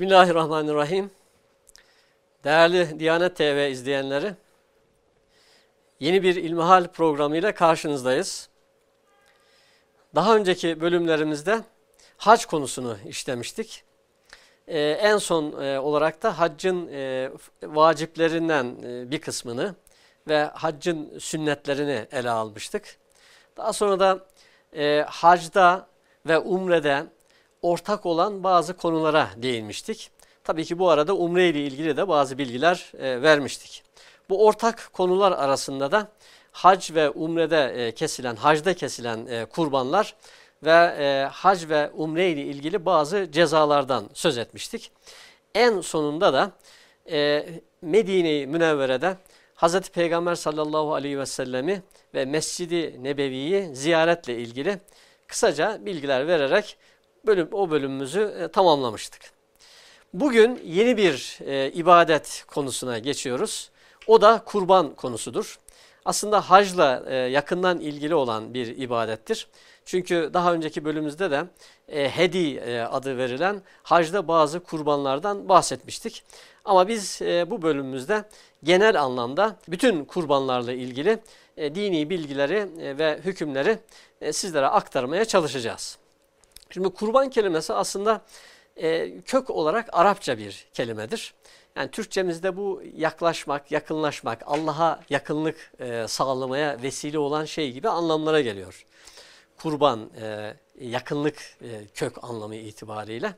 Bismillahirrahmanirrahim. Değerli Diyanet TV izleyenleri, yeni bir İlmihal programıyla karşınızdayız. Daha önceki bölümlerimizde hac konusunu işlemiştik. Ee, en son e, olarak da haccın e, vaciplerinden e, bir kısmını ve haccın sünnetlerini ele almıştık. Daha sonra da e, hacda ve umrede ortak olan bazı konulara değinmiştik. Tabii ki bu arada umre ile ilgili de bazı bilgiler e, vermiştik. Bu ortak konular arasında da hac ve umrede e, kesilen, hacda kesilen e, kurbanlar ve hac ve umre ile ilgili bazı cezalardan söz etmiştik. En sonunda da e, Medine-i Münevvere'de Hz. Peygamber sallallahu aleyhi ve sellemi ve Mescid-i Nebevi'yi ziyaretle ilgili kısaca bilgiler vererek bölüm, o bölümümüzü e, tamamlamıştık. Bugün yeni bir e, ibadet konusuna geçiyoruz. O da kurban konusudur. Aslında hacla e, yakından ilgili olan bir ibadettir. Çünkü daha önceki bölümümüzde de e, hedi e, adı verilen hacda bazı kurbanlardan bahsetmiştik. Ama biz e, bu bölümümüzde genel anlamda bütün kurbanlarla ilgili e, dini bilgileri e, ve hükümleri e, sizlere aktarmaya çalışacağız. Şimdi kurban kelimesi aslında e, kök olarak Arapça bir kelimedir. Yani Türkçemizde bu yaklaşmak, yakınlaşmak, Allah'a yakınlık e, sağlamaya vesile olan şey gibi anlamlara geliyor. Kurban, e, yakınlık e, kök anlamı itibariyle.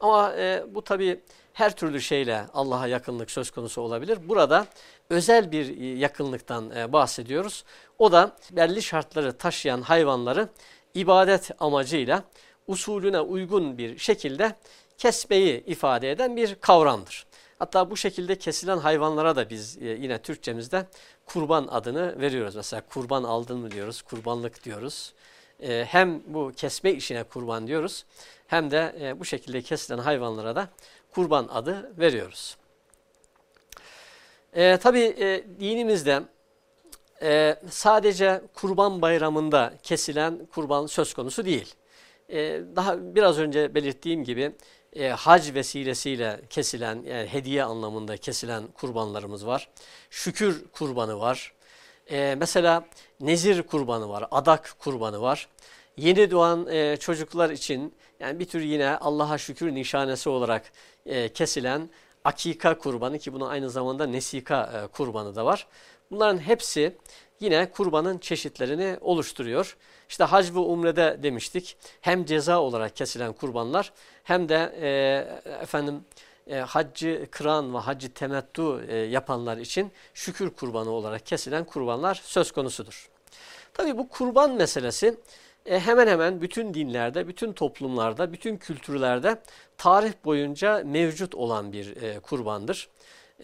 Ama e, bu tabi her türlü şeyle Allah'a yakınlık söz konusu olabilir. Burada özel bir e, yakınlıktan e, bahsediyoruz. O da belli şartları taşıyan hayvanları ibadet amacıyla usulüne uygun bir şekilde kesmeyi ifade eden bir kavramdır. Hatta bu şekilde kesilen hayvanlara da biz e, yine Türkçemizde kurban adını veriyoruz. Mesela kurban aldın mı diyoruz, kurbanlık diyoruz. E, hem bu kesme işine kurban diyoruz hem de e, bu şekilde kesilen hayvanlara da kurban adı veriyoruz. E, Tabi e, dinimizde e, sadece kurban bayramında kesilen kurban söz konusu değil. E, daha biraz önce belirttiğim gibi e, hac vesilesiyle kesilen yani hediye anlamında kesilen kurbanlarımız var. Şükür kurbanı var. E, mesela nezir kurbanı var, adak kurbanı var. Yeni doğan e, çocuklar için yani bir tür yine Allah'a şükür nişanesi olarak e, kesilen akika kurbanı ki bunun aynı zamanda nesika e, kurbanı da var. Bunların hepsi yine kurbanın çeşitlerini oluşturuyor. İşte hac ve umrede demiştik hem ceza olarak kesilen kurbanlar hem de e, efendim e, haccı kıran ve haccı temettu e, yapanlar için şükür kurbanı olarak kesilen kurbanlar söz konusudur. Tabi bu kurban meselesi e, hemen hemen bütün dinlerde, bütün toplumlarda, bütün kültürlerde tarih boyunca mevcut olan bir e, kurbandır.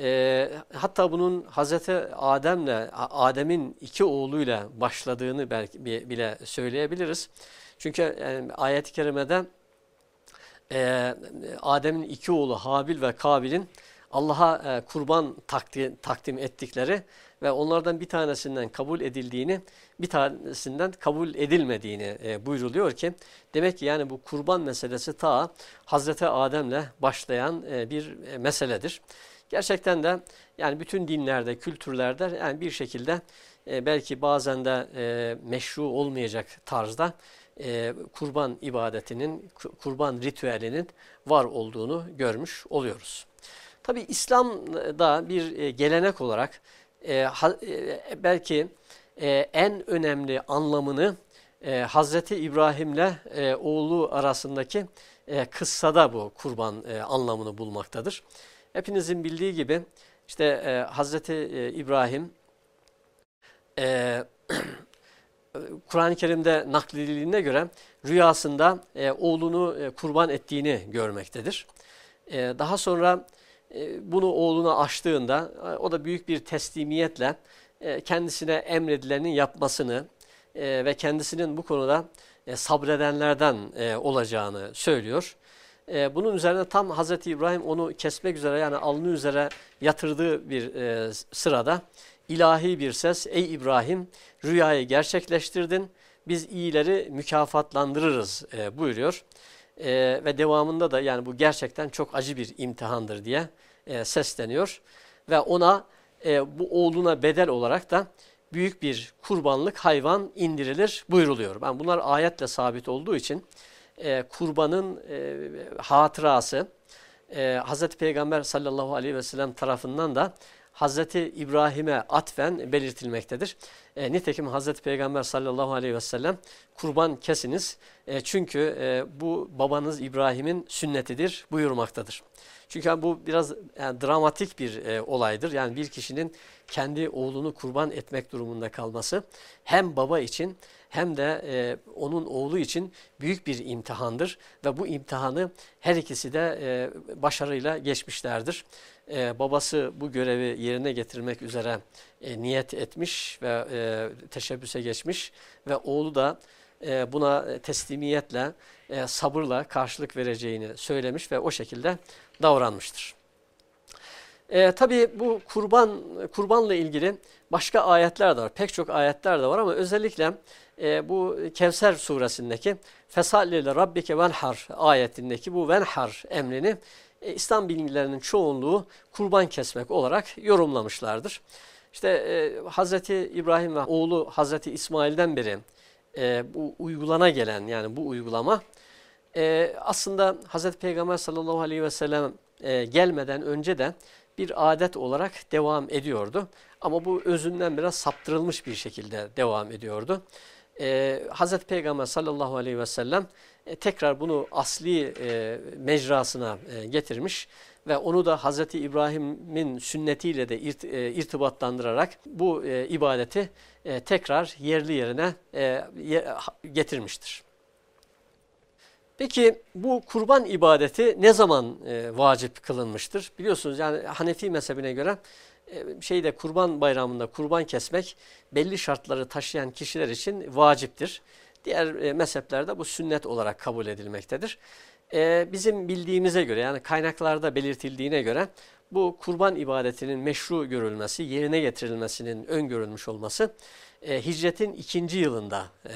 E, hatta bunun Hazreti Adem'le, Adem'in iki oğluyla başladığını belki bile söyleyebiliriz. Çünkü yani, ayet-i kerimede e, Adem'in iki oğlu Habil ve Kabil'in Allah'a e, kurban takdim, takdim ettikleri ve onlardan bir tanesinden kabul edildiğini, bir tanesinden kabul edilmediğini e, buyruluyor ki demek ki yani bu kurban meselesi ta Hazreti Adem'le başlayan e, bir e, meseledir. Gerçekten de yani bütün dinlerde, kültürlerde yani bir şekilde e, belki bazen de e, meşru olmayacak tarzda e, kurban ibadetinin, kurban ritüelinin var olduğunu görmüş oluyoruz. Tabi İslam'da bir e, gelenek olarak e, ha, e, belki e, en önemli anlamını e, Hazreti İbrahim'le e, oğlu arasındaki e, kıssada bu kurban e, anlamını bulmaktadır. Hepinizin bildiği gibi işte e, Hazreti e, İbrahim e, Kur'an-ı Kerim'de nakledildiğine göre rüyasında e, oğlunu e, kurban ettiğini görmektedir. E, daha sonra e, bunu oğluna açtığında e, o da büyük bir teslimiyetle e, kendisine emredilenin yapmasını e, ve kendisinin bu konuda e, sabredenlerden e, olacağını söylüyor. E, bunun üzerine tam Hazreti İbrahim onu kesmek üzere yani alnı üzere yatırdığı bir e, sırada ilahi bir ses ey İbrahim rüyayı gerçekleştirdin biz iyileri mükafatlandırırız e, buyuruyor. e, ve devamında da yani bu gerçekten çok acı bir imtihandır diye e, sesleniyor. Ve ona e, bu oğluna bedel olarak da büyük bir kurbanlık hayvan indirilir buyruluyor. Ben bunlar ayetle sabit olduğu için e, kurbanın e, hatırası e, Hz. Peygamber sallallahu aleyhi ve sellem tarafından da Hazreti İbrahim'e atfen belirtilmektedir. E, nitekim Hazreti Peygamber sallallahu aleyhi ve sellem kurban kesiniz e, çünkü e, bu babanız İbrahim'in sünnetidir buyurmaktadır. Çünkü bu biraz yani, dramatik bir e, olaydır. Yani bir kişinin kendi oğlunu kurban etmek durumunda kalması hem baba için hem de e, onun oğlu için büyük bir imtihandır. Ve bu imtihanı her ikisi de e, başarıyla geçmişlerdir. E, babası bu görevi yerine getirmek üzere e, niyet etmiş ve e, teşebbüse geçmiş ve oğlu da e, buna teslimiyetle, e, sabırla karşılık vereceğini söylemiş ve o şekilde davranmıştır. E, tabii bu kurban kurbanla ilgili başka ayetler de var. Pek çok ayetler de var ama özellikle e, bu Kevser suresindeki Fesallile Rabbike venhar ayetindeki bu venhar emrini e, İslam bilgilerinin çoğunluğu kurban kesmek olarak yorumlamışlardır. İşte e, Hazreti İbrahim ve oğlu Hazreti İsmail'den beri e, bu uygulana gelen yani bu uygulama e, aslında Hazreti Peygamber sallallahu aleyhi ve sellem e, gelmeden önce de bir adet olarak devam ediyordu. Ama bu özünden biraz saptırılmış bir şekilde devam ediyordu. Ee, Hazreti Peygamber sallallahu aleyhi ve sellem e, tekrar bunu asli e, mecrasına e, getirmiş ve onu da Hazreti İbrahim'in sünnetiyle de irt, e, irtibatlandırarak bu e, ibadeti e, tekrar yerli yerine e, getirmiştir. Peki bu kurban ibadeti ne zaman e, vacip kılınmıştır? Biliyorsunuz yani Hanefi mezhebine göre e, şeyde kurban bayramında kurban kesmek belli şartları taşıyan kişiler için vaciptir. Diğer e, mezheplerde bu sünnet olarak kabul edilmektedir. E, bizim bildiğimize göre yani kaynaklarda belirtildiğine göre bu kurban ibadetinin meşru görülmesi, yerine getirilmesinin öngörülmüş olması e, hicretin ikinci yılında e,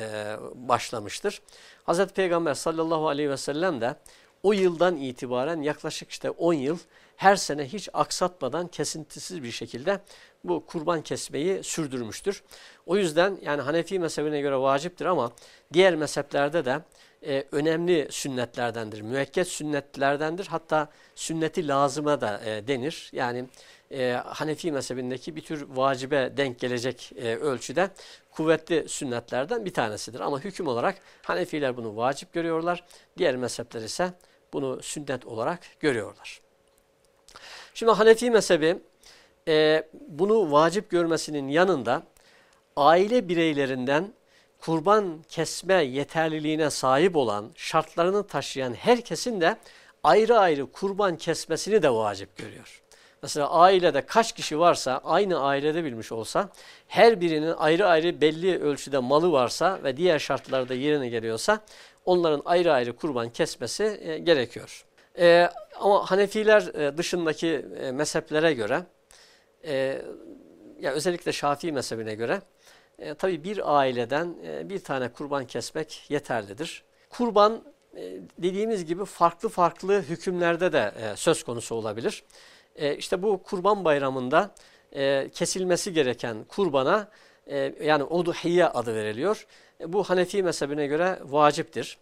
başlamıştır. Hz. Peygamber sallallahu aleyhi ve sellem de o yıldan itibaren yaklaşık işte 10 yıl her sene hiç aksatmadan kesintisiz bir şekilde bu kurban kesmeyi sürdürmüştür. O yüzden yani Hanefi mezhebine göre vaciptir ama diğer mezheplerde de e, önemli sünnetlerdendir. Müekket sünnetlerdendir. Hatta sünneti lazıma da e, denir. Yani e, Hanefi mezhebindeki bir tür vacibe denk gelecek e, ölçüde kuvvetli sünnetlerden bir tanesidir. Ama hüküm olarak Hanefiler bunu vacip görüyorlar. Diğer mezhepler ise bunu sünnet olarak görüyorlar. Şimdi Hanefi mezhebi e, bunu vacip görmesinin yanında aile bireylerinden kurban kesme yeterliliğine sahip olan, şartlarını taşıyan herkesin de ayrı ayrı kurban kesmesini de vacip görüyor. Mesela ailede kaç kişi varsa aynı ailede bilmiş olsa her birinin ayrı ayrı belli ölçüde malı varsa ve diğer şartlarda yerine geliyorsa onların ayrı ayrı kurban kesmesi e, gerekiyor. E, ama Hanefiler e, dışındaki e, mezheplere göre e, ya özellikle Şafii mezhebine göre e, tabii bir aileden e, bir tane kurban kesmek yeterlidir. Kurban e, dediğimiz gibi farklı farklı hükümlerde de e, söz konusu olabilir. E, işte bu kurban bayramında e, kesilmesi gereken kurbana e, yani oduhiye adı veriliyor. E, bu Hanefi mezhebine göre vaciptir.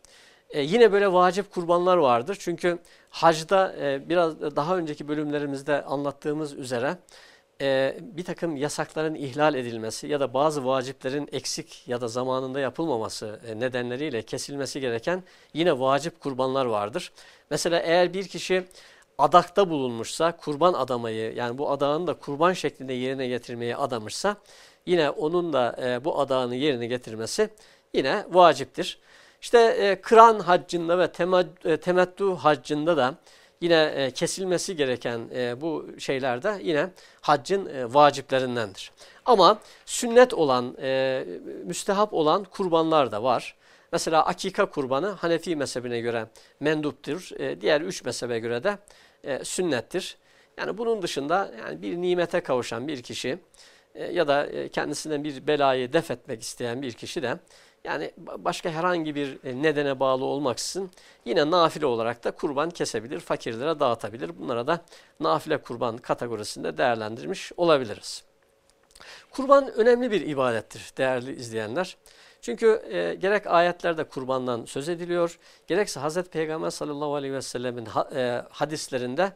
E, yine böyle vacip kurbanlar vardır. Çünkü hacda e, biraz daha önceki bölümlerimizde anlattığımız üzere e, bir takım yasakların ihlal edilmesi ya da bazı vaciplerin eksik ya da zamanında yapılmaması e, nedenleriyle kesilmesi gereken yine vacip kurbanlar vardır. Mesela eğer bir kişi adakta bulunmuşsa kurban adamayı yani bu adağını da kurban şeklinde yerine getirmeye adamışsa yine onun da e, bu adağını yerine getirmesi yine vaciptir. İşte e, kıran haccında ve e, temettü haccında da yine e, kesilmesi gereken e, bu şeylerde yine haccın e, vaciplerindendir. Ama sünnet olan, e, müstehap olan kurbanlar da var. Mesela akika kurbanı Hanefi mezhebine göre menduptur. E, diğer üç mezhebe göre de e, sünnettir. Yani bunun dışında yani bir nimete kavuşan bir kişi e, ya da e, kendisinden bir belayı def etmek isteyen bir kişi de Yani başka herhangi bir e, nedene bağlı olmaksızın yine nafile olarak da kurban kesebilir, fakirlere dağıtabilir. Bunlara da nafile kurban kategorisinde değerlendirmiş olabiliriz. Kurban önemli bir ibadettir değerli izleyenler. Çünkü e, gerek ayetlerde kurbandan söz ediliyor, gerekse Hz. Peygamber sallallahu aleyhi ve sellemin ha, e, hadislerinde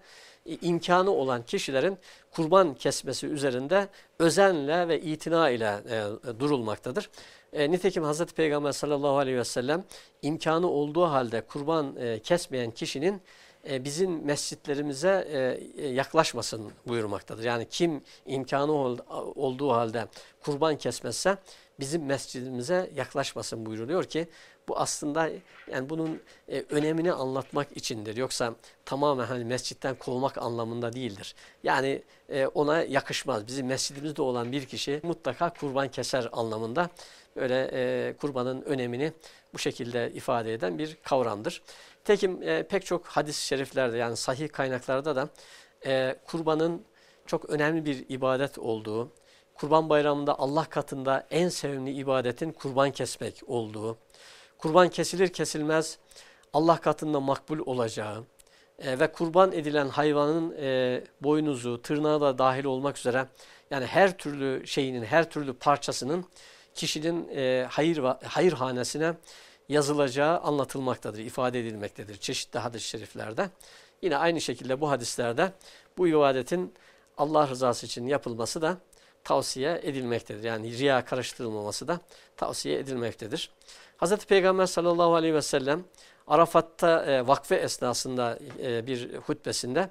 e, imkanı olan kişilerin kurban kesmesi üzerinde özenle ve itina ile e, durulmaktadır. E, nitekim Hz. Peygamber sallallahu aleyhi ve sellem imkanı olduğu halde kurban e, kesmeyen kişinin e, bizim mescitlerimize e, e, yaklaşmasın buyurmaktadır. Yani kim imkanı ol, olduğu halde kurban kesmezse bizim mescidimize yaklaşmasın buyuruluyor ki bu aslında yani bunun e, önemini anlatmak içindir. Yoksa tamamen hani mescitten kovmak anlamında değildir. Yani e, ona yakışmaz. Bizim mescidimizde olan bir kişi mutlaka kurban keser anlamında böyle e, kurbanın önemini bu şekilde ifade eden bir kavramdır. Tekim e, pek çok hadis-i şeriflerde yani sahih kaynaklarda da e, kurbanın çok önemli bir ibadet olduğu, Kurban Bayramı'nda Allah katında en sevimli ibadetin kurban kesmek olduğu, kurban kesilir kesilmez Allah katında makbul olacağı e, ve kurban edilen hayvanın e, boynuzu, tırnağı da dahil olmak üzere yani her türlü şeyinin, her türlü parçasının kişinin e, hayır hayırhanesine yazılacağı anlatılmaktadır, ifade edilmektedir çeşitli hadis-i şeriflerde. Yine aynı şekilde bu hadislerde bu ibadetin Allah rızası için yapılması da tavsiye edilmektedir. Yani riya karıştırılmaması da tavsiye edilmektedir. Hz. Peygamber sallallahu aleyhi ve sellem Arafat'ta e, vakfe esnasında e, bir hutbesinde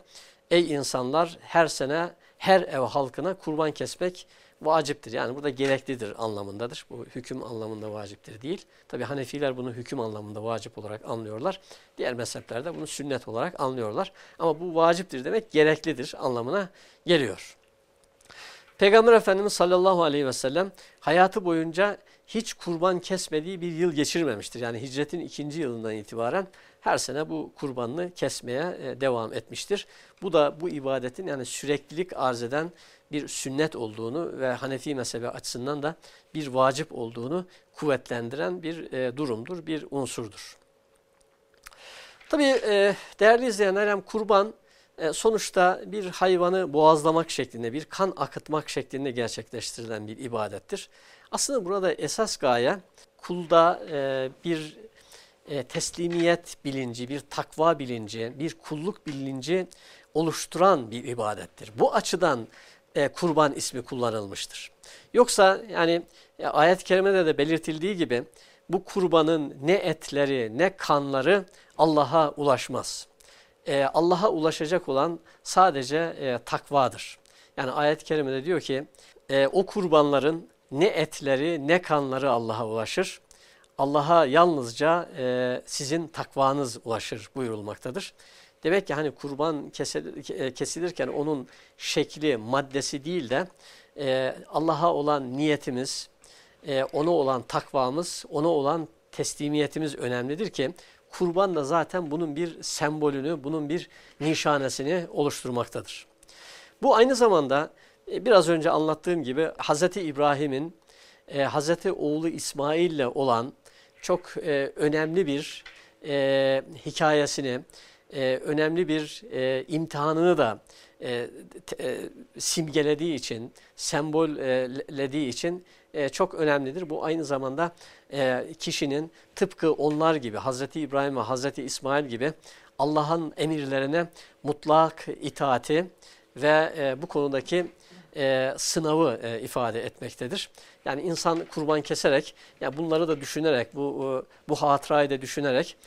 Ey insanlar her sene her ev halkına kurban kesmek vaciptir. Yani burada gereklidir anlamındadır. Bu hüküm anlamında vaciptir değil. Tabi Hanefiler bunu hüküm anlamında vacip olarak anlıyorlar. Diğer mezheplerde bunu sünnet olarak anlıyorlar. Ama bu vaciptir demek gereklidir anlamına geliyor. Peygamber Efendimiz sallallahu aleyhi ve sellem hayatı boyunca hiç kurban kesmediği bir yıl geçirmemiştir. Yani hicretin ikinci yılından itibaren her sene bu kurbanını kesmeye e, devam etmiştir. Bu da bu ibadetin yani süreklilik arz eden bir sünnet olduğunu ve Hanefi mezhebi açısından da bir vacip olduğunu kuvvetlendiren bir e, durumdur, bir unsurdur. Tabii e, değerli izleyenler kurban sonuçta bir hayvanı boğazlamak şeklinde, bir kan akıtmak şeklinde gerçekleştirilen bir ibadettir. Aslında burada esas gaye kulda e, bir e, teslimiyet bilinci, bir takva bilinci, bir kulluk bilinci oluşturan bir ibadettir. Bu açıdan e, kurban ismi kullanılmıştır. Yoksa yani e, ayet-i kerimede de belirtildiği gibi bu kurbanın ne etleri ne kanları Allah'a ulaşmaz. E, Allah'a ulaşacak olan sadece e, takvadır. Yani ayet-i kerimede diyor ki e, o kurbanların ne etleri ne kanları Allah'a ulaşır. Allah'a yalnızca e, sizin takvanız ulaşır buyurulmaktadır. Demek ki hani kurban e, kesilirken onun şekli, maddesi değil de e, Allah'a olan niyetimiz, e, ona olan takvamız, ona olan teslimiyetimiz önemlidir ki kurban da zaten bunun bir sembolünü, bunun bir nişanesini oluşturmaktadır. Bu aynı zamanda e, biraz önce anlattığım gibi Hz. İbrahim'in e, Hz. oğlu İsmail ile olan çok e, önemli bir e, hikayesini, e, önemli bir e, imtihanını da e, e, simgelediği için, sembollediği için e, çok önemlidir. Bu aynı zamanda e, kişinin tıpkı onlar gibi, Hazreti İbrahim ve Hazreti İsmail gibi Allah'ın emirlerine mutlak itaati ve e, bu konudaki sınavı ifade etmektedir. Yani insan kurban keserek, yani bunları da düşünerek, bu bu hatırayı da düşünerek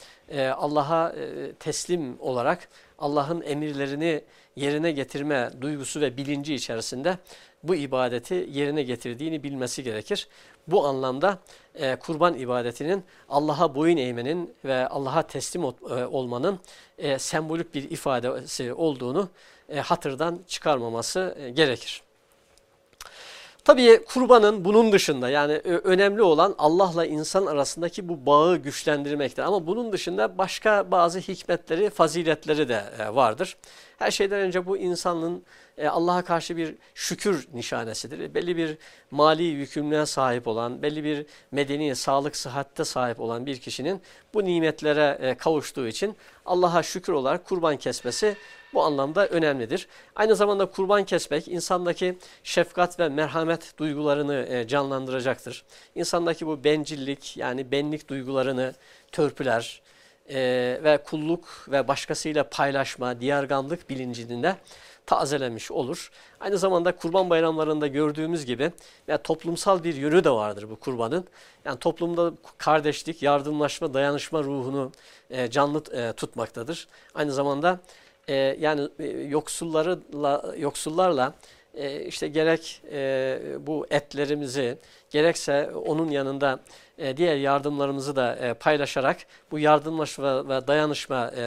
Allah'a teslim olarak Allah'ın emirlerini yerine getirme duygusu ve bilinci içerisinde bu ibadeti yerine getirdiğini bilmesi gerekir. Bu anlamda e, kurban ibadetinin Allah'a boyun eğmenin ve Allah'a teslim e, olmanın e, sembolik bir ifadesi olduğunu e, hatırdan çıkarmaması e, gerekir. Tabii kurbanın bunun dışında yani önemli olan Allah'la insan arasındaki bu bağı güçlendirmektir. Ama bunun dışında başka bazı hikmetleri, faziletleri de e, vardır. Her şeyden önce bu insanın e, Allah'a karşı bir şükür nişanesidir. Belli bir mali yükümlülüğe sahip olan, belli bir medeni, sağlık, sıhhatte sahip olan bir kişinin bu nimetlere e, kavuştuğu için Allah'a şükür olarak kurban kesmesi bu anlamda önemlidir. Aynı zamanda kurban kesmek insandaki şefkat ve merhamet duygularını e, canlandıracaktır. İnsandaki bu bencillik yani benlik duygularını törpüler e, ve kulluk ve başkasıyla paylaşma, diyarganlık bilincinde tazelemiş olur. Aynı zamanda kurban bayramlarında gördüğümüz gibi yani toplumsal bir yönü de vardır bu kurbanın. Yani toplumda kardeşlik, yardımlaşma, dayanışma ruhunu e, canlı tutmaktadır. Aynı zamanda e, yani e, yoksullarla, yoksullarla e, işte gerek e, bu etlerimizi gerekse onun yanında e, diğer yardımlarımızı da e, paylaşarak bu yardımlaşma ve dayanışma e,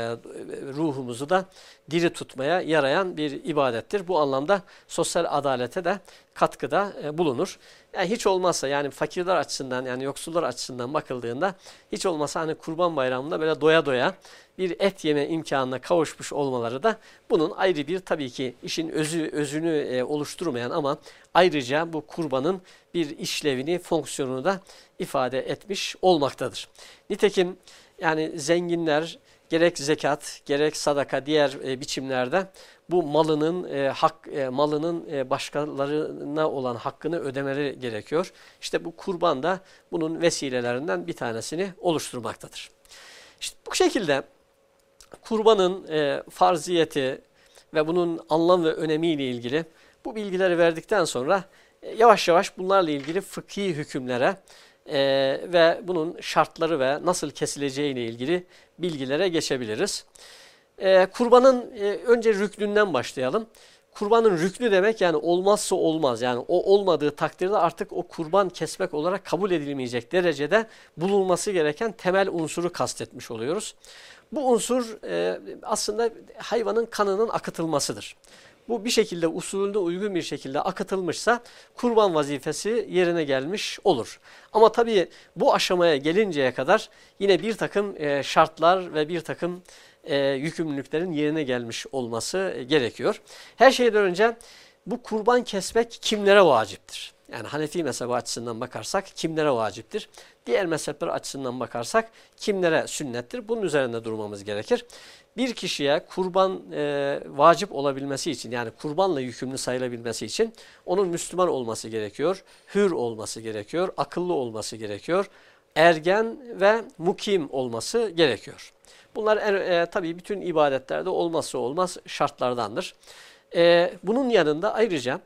ruhumuzu da diri tutmaya yarayan bir ibadettir. Bu anlamda sosyal adalete de katkıda e, bulunur. Yani hiç olmazsa yani fakirler açısından yani yoksullar açısından bakıldığında hiç olmazsa hani kurban bayramında böyle doya doya bir et yeme imkanına kavuşmuş olmaları da bunun ayrı bir tabii ki işin özü özünü e, oluşturmayan ama ayrıca bu kurbanın bir işlevini, fonksiyonunu da ifade etmiş olmaktadır. Nitekim yani zenginler gerek zekat, gerek sadaka diğer e, biçimlerde bu malının e, hak e, malının e, başkalarına olan hakkını ödemeleri gerekiyor. İşte bu kurban da bunun vesilelerinden bir tanesini oluşturmaktadır. İşte bu şekilde kurbanın e, farziyeti ve bunun anlam ve önemiyle ilgili bu bilgileri verdikten sonra e, yavaş yavaş bunlarla ilgili fıkhi hükümlere e, ve bunun şartları ve nasıl kesileceğiyle ilgili bilgilere geçebiliriz. E, kurbanın e, önce rüknünden başlayalım. Kurbanın rüknü demek yani olmazsa olmaz yani o olmadığı takdirde artık o kurban kesmek olarak kabul edilmeyecek derecede bulunması gereken temel unsuru kastetmiş oluyoruz. Bu unsur e, aslında hayvanın kanının akıtılmasıdır. Bu bir şekilde usulünde uygun bir şekilde akıtılmışsa kurban vazifesi yerine gelmiş olur. Ama tabii bu aşamaya gelinceye kadar yine bir takım e, şartlar ve bir takım e, yükümlülüklerin yerine gelmiş olması gerekiyor. Her şeyden önce bu kurban kesmek kimlere vaciptir? Yani Hanefi mezhebi açısından bakarsak kimlere vaciptir? Diğer mezhepler açısından bakarsak kimlere sünnettir? Bunun üzerinde durmamız gerekir. Bir kişiye kurban e, vacip olabilmesi için yani kurbanla yükümlü sayılabilmesi için onun Müslüman olması gerekiyor, hür olması gerekiyor, akıllı olması gerekiyor, ergen ve mukim olması gerekiyor. Bunlar er, e, tabii bütün ibadetlerde olmazsa olmaz şartlardandır. E, bunun yanında ayrıca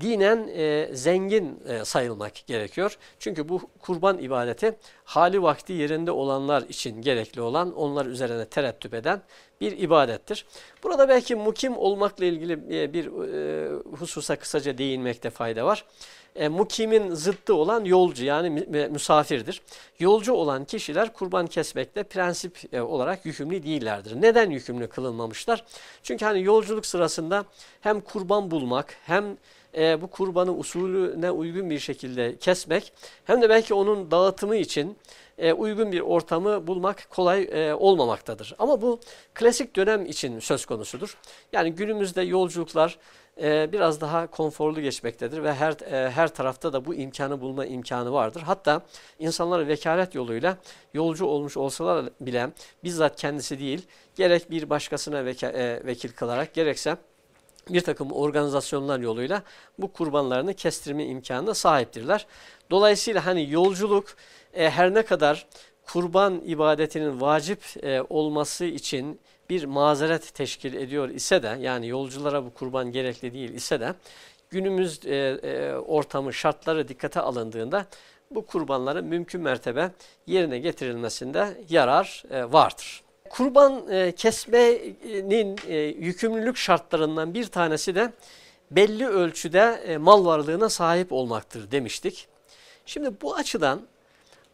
dinen e, zengin e, sayılmak gerekiyor. Çünkü bu kurban ibadeti hali vakti yerinde olanlar için gerekli olan, onlar üzerine terettüp eden bir ibadettir. Burada belki mukim olmakla ilgili e, bir e, hususa kısaca değinmekte fayda var. E, mukimin zıttı olan yolcu yani misafirdir. Yolcu olan kişiler kurban kesmekte prensip e, olarak yükümlü değillerdir. Neden yükümlü kılınmamışlar? Çünkü hani yolculuk sırasında hem kurban bulmak hem e, bu kurbanı usulüne uygun bir şekilde kesmek hem de belki onun dağıtımı için e, uygun bir ortamı bulmak kolay e, olmamaktadır. Ama bu klasik dönem için söz konusudur. Yani günümüzde yolculuklar e, biraz daha konforlu geçmektedir ve her e, her tarafta da bu imkanı bulma imkanı vardır. Hatta insanlar vekalet yoluyla yolcu olmuş olsalar bile bizzat kendisi değil gerek bir başkasına veka, e, vekil kılarak gerekse bir takım organizasyonlar yoluyla bu kurbanlarını kestirme imkanına sahiptirler. Dolayısıyla hani yolculuk e, her ne kadar kurban ibadetinin vacip e, olması için bir mazeret teşkil ediyor ise de yani yolculara bu kurban gerekli değil ise de günümüz e, e, ortamı şartları dikkate alındığında bu kurbanların mümkün mertebe yerine getirilmesinde yarar e, vardır. Kurban e, kesmenin e, yükümlülük şartlarından bir tanesi de belli ölçüde e, mal varlığına sahip olmaktır demiştik. Şimdi bu açıdan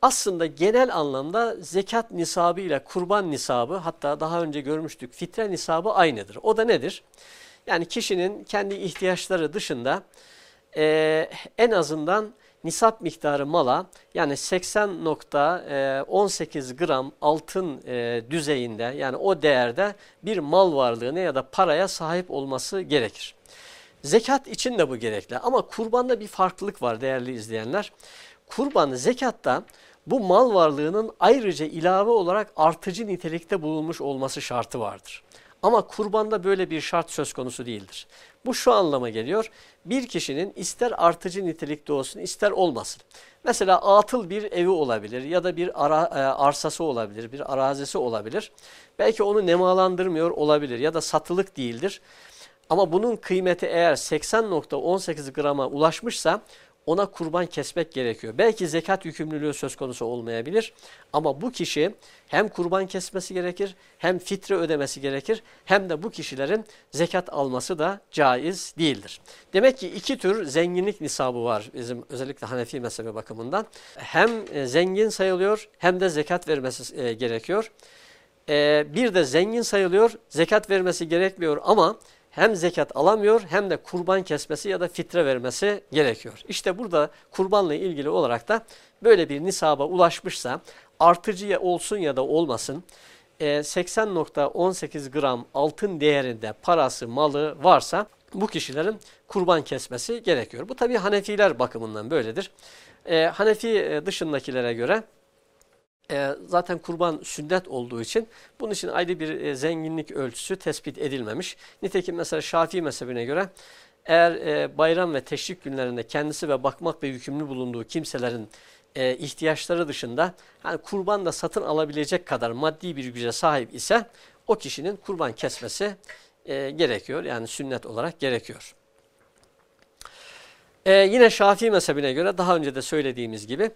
aslında genel anlamda zekat nisabı ile kurban nisabı hatta daha önce görmüştük fitre nisabı aynıdır. O da nedir? Yani kişinin kendi ihtiyaçları dışında en azından nisap miktarı mala yani 80.18 e, gram altın e, düzeyinde yani o değerde bir mal varlığına ya da paraya sahip olması gerekir. Zekat için de bu gerekli ama kurbanda bir farklılık var değerli izleyenler. Kurban zekatta bu mal varlığının ayrıca ilave olarak artıcı nitelikte bulunmuş olması şartı vardır. Ama kurbanda böyle bir şart söz konusu değildir. Bu şu anlama geliyor. Bir kişinin ister artıcı nitelikte olsun ister olmasın. Mesela atıl bir evi olabilir ya da bir ara, e, arsası olabilir, bir arazisi olabilir. Belki onu nemalandırmıyor olabilir ya da satılık değildir. Ama bunun kıymeti eğer 80.18 grama ulaşmışsa ona kurban kesmek gerekiyor. Belki zekat yükümlülüğü söz konusu olmayabilir ama bu kişi hem kurban kesmesi gerekir hem fitre ödemesi gerekir hem de bu kişilerin zekat alması da caiz değildir. Demek ki iki tür zenginlik nisabı var bizim özellikle Hanefi mezhebi bakımından. Hem e, zengin sayılıyor hem de zekat vermesi e, gerekiyor. E, bir de zengin sayılıyor zekat vermesi gerekmiyor ama hem zekat alamıyor hem de kurban kesmesi ya da fitre vermesi gerekiyor. İşte burada kurbanla ilgili olarak da böyle bir nisaba ulaşmışsa artıcı olsun ya da olmasın 80.18 e, gram altın değerinde parası malı varsa bu kişilerin kurban kesmesi gerekiyor. Bu tabi Hanefiler bakımından böyledir. E, Hanefi e, dışındakilere göre e, zaten kurban sünnet olduğu için bunun için ayrı bir e, zenginlik ölçüsü tespit edilmemiş. Nitekim mesela Şafii mezhebine göre eğer e, bayram ve teşrik günlerinde kendisi ve bakmakla yükümlü bulunduğu kimselerin e, ihtiyaçları dışında hani kurban da satın alabilecek kadar maddi bir güce sahip ise o kişinin kurban kesmesi e, gerekiyor. Yani sünnet olarak gerekiyor. Ee, yine Şafii mezhebine göre daha önce de söylediğimiz gibi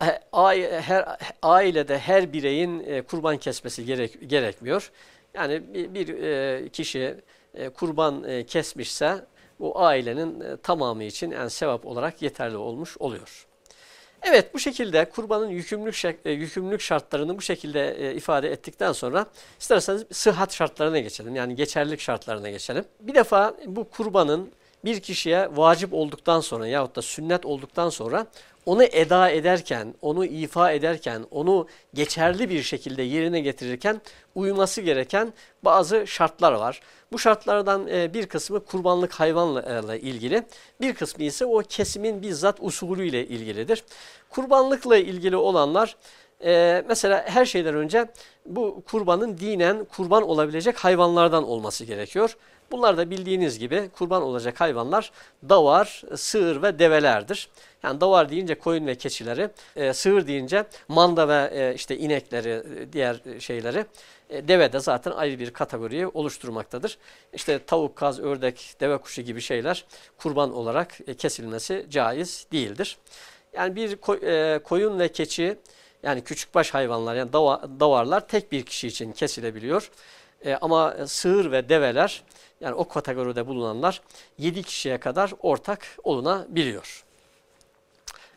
her ailede her bireyin e, kurban kesmesi gerek, gerekmiyor. Yani bir, e, kişi e, kurban kesmişse bu ailenin tamamı için yani sevap olarak yeterli olmuş oluyor. Evet bu şekilde kurbanın yükümlülük, yükümlülük şartlarını bu şekilde ifade ettikten sonra isterseniz sıhhat şartlarına geçelim. Yani geçerlilik şartlarına geçelim. Bir defa bu kurbanın bir kişiye vacip olduktan sonra yahut da sünnet olduktan sonra onu eda ederken, onu ifa ederken, onu geçerli bir şekilde yerine getirirken uyması gereken bazı şartlar var. Bu şartlardan e, bir kısmı kurbanlık hayvanla ilgili, bir kısmı ise o kesimin bizzat usulüyle ilgilidir. Kurbanlıkla ilgili olanlar e, mesela her şeyden önce bu kurbanın dinen kurban olabilecek hayvanlardan olması gerekiyor. Bunlar da bildiğiniz gibi kurban olacak hayvanlar davar, sığır ve develerdir. Yani davar deyince koyun ve keçileri, e, sığır deyince manda ve e, işte inekleri, e, diğer şeyleri, e, deve de zaten ayrı bir kategoriyi oluşturmaktadır. İşte tavuk, kaz, ördek, deve kuşu gibi şeyler kurban olarak e, kesilmesi caiz değildir. Yani bir e, koyun ve keçi yani küçükbaş hayvanlar yani davarlar tek bir kişi için kesilebiliyor. E, ama sığır ve develer yani o kategoride bulunanlar 7 kişiye kadar ortak olunabiliyor.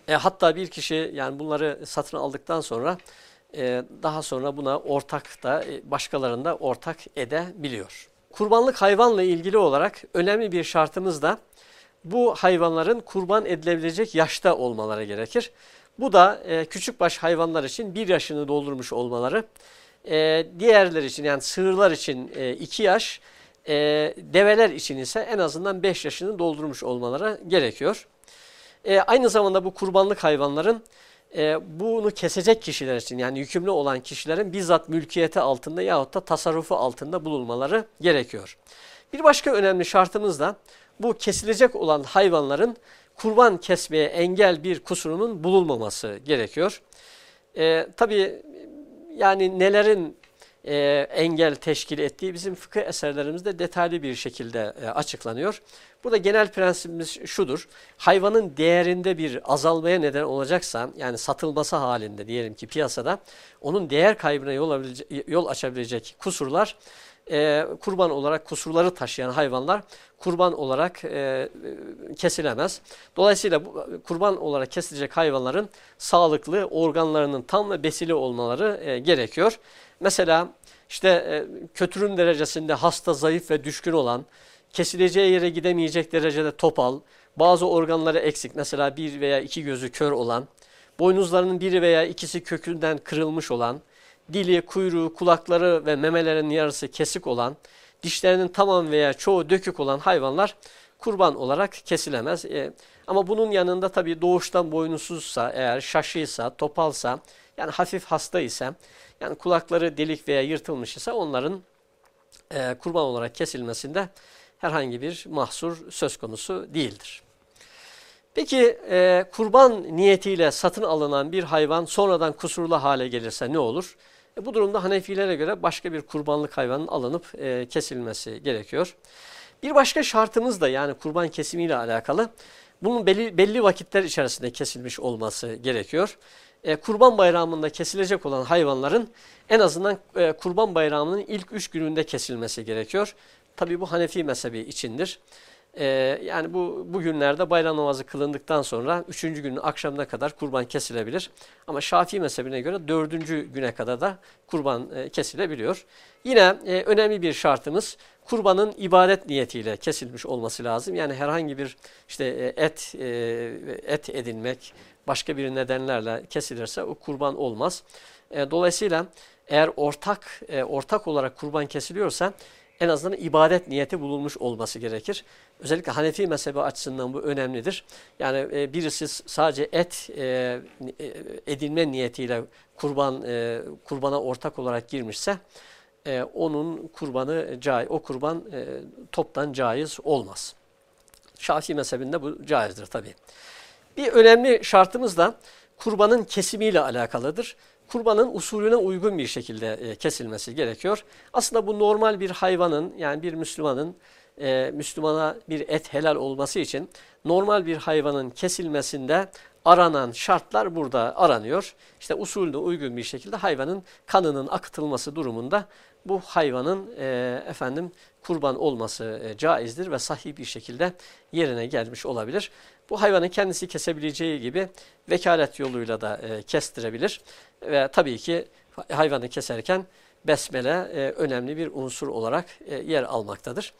E, hatta bir kişi yani bunları satın aldıktan sonra e, daha sonra buna ortak da e, başkalarında ortak edebiliyor. Kurbanlık hayvanla ilgili olarak önemli bir şartımız da bu hayvanların kurban edilebilecek yaşta olmaları gerekir. Bu da e, küçükbaş hayvanlar için bir yaşını doldurmuş olmaları, e, diğerler için yani sığırlar için 2 e, yaş, e, develer için ise en azından 5 yaşını doldurmuş olmaları gerekiyor. E, aynı zamanda bu kurbanlık hayvanların e, bunu kesecek kişiler için yani yükümlü olan kişilerin bizzat mülkiyeti altında yahut da tasarrufu altında bulunmaları gerekiyor. Bir başka önemli şartımız da bu kesilecek olan hayvanların kurban kesmeye engel bir kusurunun bulunmaması gerekiyor. E, Tabi yani nelerin e, engel teşkil ettiği bizim fıkıh eserlerimizde detaylı bir şekilde e, açıklanıyor. Burada genel prensibimiz şudur. Hayvanın değerinde bir azalmaya neden olacaksa yani satılması halinde diyelim ki piyasada onun değer kaybına yol, yol açabilecek kusurlar e, kurban olarak kusurları taşıyan hayvanlar kurban olarak e, kesilemez. Dolayısıyla bu, kurban olarak kesilecek hayvanların sağlıklı organlarının tam ve besili olmaları e, gerekiyor. Mesela işte e, kötürüm derecesinde hasta, zayıf ve düşkün olan, kesileceği yere gidemeyecek derecede topal, bazı organları eksik mesela bir veya iki gözü kör olan, boynuzlarının biri veya ikisi kökünden kırılmış olan, dili, kuyruğu, kulakları ve memelerinin yarısı kesik olan, dişlerinin tamam veya çoğu dökük olan hayvanlar kurban olarak kesilemez. E, ama bunun yanında tabii doğuştan boynuzsuzsa, eğer şaşıysa, topalsa, yani hafif hasta ise, yani kulakları delik veya yırtılmış ise onların e, kurban olarak kesilmesinde herhangi bir mahsur söz konusu değildir. Peki e, kurban niyetiyle satın alınan bir hayvan sonradan kusurlu hale gelirse ne olur? E, bu durumda Hanefilere göre başka bir kurbanlık hayvanın alınıp e, kesilmesi gerekiyor. Bir başka şartımız da yani kurban kesimiyle alakalı bunun belli, belli vakitler içerisinde kesilmiş olması gerekiyor. E, kurban bayramında kesilecek olan hayvanların en azından e, kurban bayramının ilk üç gününde kesilmesi gerekiyor. Tabi bu Hanefi mezhebi içindir. Ee, yani bu bugünlerde bayram namazı kılındıktan sonra üçüncü günün akşamına kadar kurban kesilebilir. Ama Şafii mezhebine göre dördüncü güne kadar da kurban e, kesilebiliyor. Yine e, önemli bir şartımız kurbanın ibadet niyetiyle kesilmiş olması lazım. Yani herhangi bir işte e, et e, et edinmek başka bir nedenlerle kesilirse o kurban olmaz. E, dolayısıyla eğer ortak e, ortak olarak kurban kesiliyorsa en azından ibadet niyeti bulunmuş olması gerekir. Özellikle Hanefi mezhebi açısından bu önemlidir. Yani e, birisi sadece et e, e, edinme niyetiyle kurban e, kurbana ortak olarak girmişse e, onun kurbanı caiz, o kurban e, toptan caiz olmaz. Şafii mezhebinde bu caizdir tabi. Bir önemli şartımız da kurbanın kesimiyle alakalıdır kurbanın usulüne uygun bir şekilde e, kesilmesi gerekiyor. Aslında bu normal bir hayvanın yani bir Müslümanın e, Müslümana bir et helal olması için normal bir hayvanın kesilmesinde aranan şartlar burada aranıyor. İşte usulüne uygun bir şekilde hayvanın kanının akıtılması durumunda bu hayvanın e, efendim kurban olması e, caizdir ve sahih bir şekilde yerine gelmiş olabilir. Bu hayvanın kendisi kesebileceği gibi vekalet yoluyla da e, kestirebilir. Ve tabii ki hayvanı keserken besmele e, önemli bir unsur olarak e, yer almaktadır.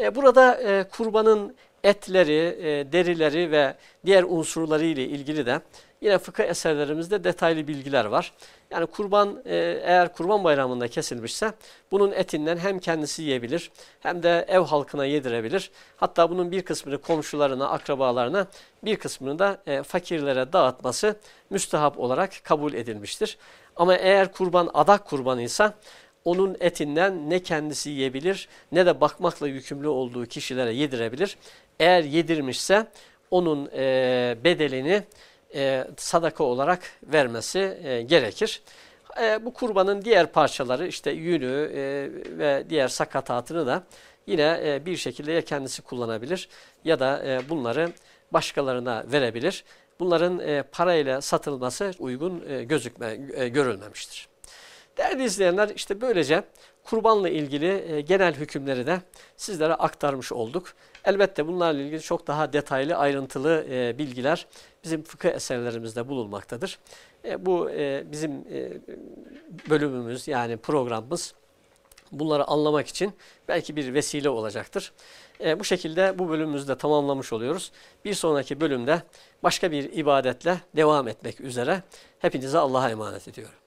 E, burada e, kurbanın etleri, e, derileri ve diğer unsurları ile ilgili de yine fıkıh eserlerimizde detaylı bilgiler var. Yani kurban eğer kurban bayramında kesilmişse bunun etinden hem kendisi yiyebilir hem de ev halkına yedirebilir. Hatta bunun bir kısmını komşularına, akrabalarına bir kısmını da fakirlere dağıtması müstehap olarak kabul edilmiştir. Ama eğer kurban adak kurbanıysa onun etinden ne kendisi yiyebilir ne de bakmakla yükümlü olduğu kişilere yedirebilir. Eğer yedirmişse onun e, bedelini e, sadaka olarak vermesi e, gerekir. E, bu kurbanın diğer parçaları işte yünü e, ve diğer sakatatını da yine e, bir şekilde ya kendisi kullanabilir ya da e, bunları başkalarına verebilir. Bunların e, parayla satılması uygun e, gözükme, e, görülmemiştir. Değerli izleyenler işte böylece kurbanla ilgili e, genel hükümleri de sizlere aktarmış olduk. Elbette bunlarla ilgili çok daha detaylı ayrıntılı e, bilgiler bizim fıkıh eserlerimizde bulunmaktadır. E, bu bizim bölümümüz yani programımız bunları anlamak için belki bir vesile olacaktır. Bu şekilde bu bölümümüzü de tamamlamış oluyoruz. Bir sonraki bölümde başka bir ibadetle devam etmek üzere. Hepinize Allah'a emanet ediyorum.